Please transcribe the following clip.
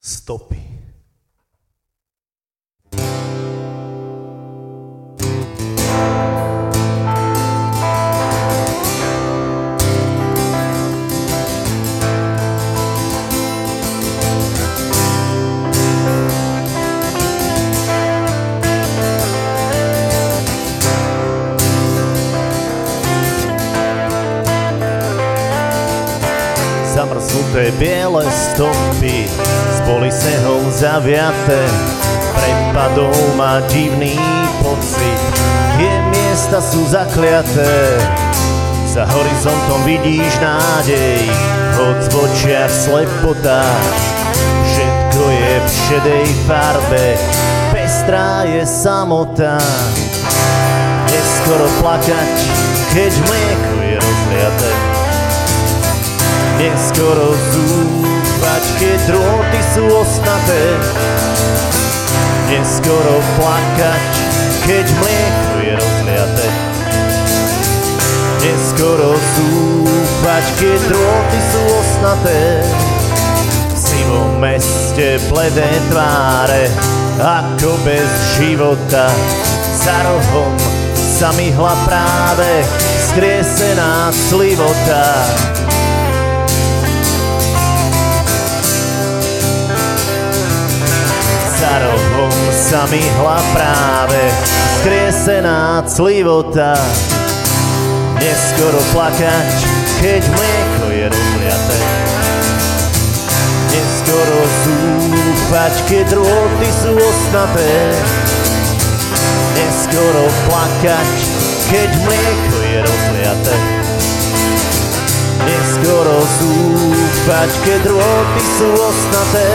stopy. Zamrznuté biele stopy, boli snehom zaviaté, prepadol ma divný pocit, tie miesta sú zakliaté, za horizontom vidíš nádej, hoď v očiach slepota, všetko je v šedej farbe, pestrá je samota. Neskoro plakať, keď mlieko je rozliaté. Neskoro zúfať, keď drôty sú osnaté. Neskoro plakať, keď mlieko je rozliaté. Neskoro zúfať, keď drôty sú osnaté. V sivom meste bledé tváre, ako bez života. Za rohom sa myhla práve skriesená slivota. Sa myhla práve skriesená slivota. Neskoro plakať, keď mlieko je rozliaté. Neskoro zúfať, keď drôty sú osnaté. Neskoro plakať, keď mlieko je rozliaté. Neskoro zúfať, keď drôty sú osnaté.